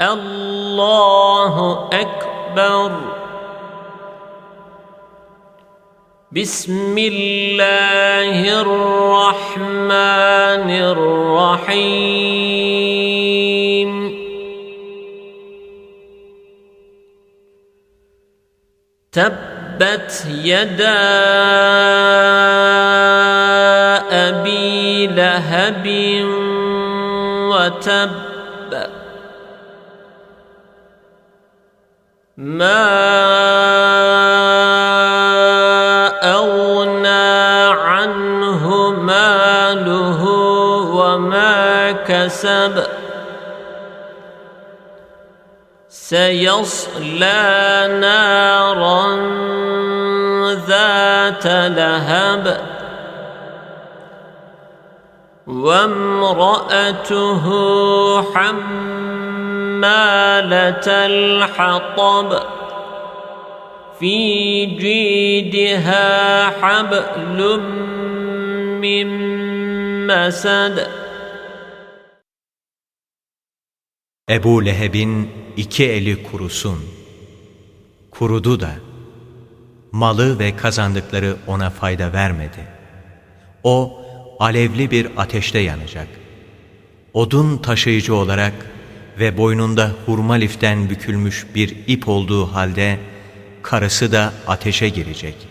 الله أكبر. بسم الله الرحمن الرحيم. تبت يدا أبي لهب وتب ما أغنى عنه ماله وما كسب سيصلى نارا ذات لهب وامرأته حمالة الحطب في جيدها حبل من مسد Ebu Leheb'in iki eli kurusun. Kurudu da. Malı ve kazandıkları ona fayda vermedi. O alevli bir ateşte yanacak. Odun taşıyıcı olarak ve boynunda hurma liften bükülmüş bir ip olduğu halde karısı da ateşe girecek.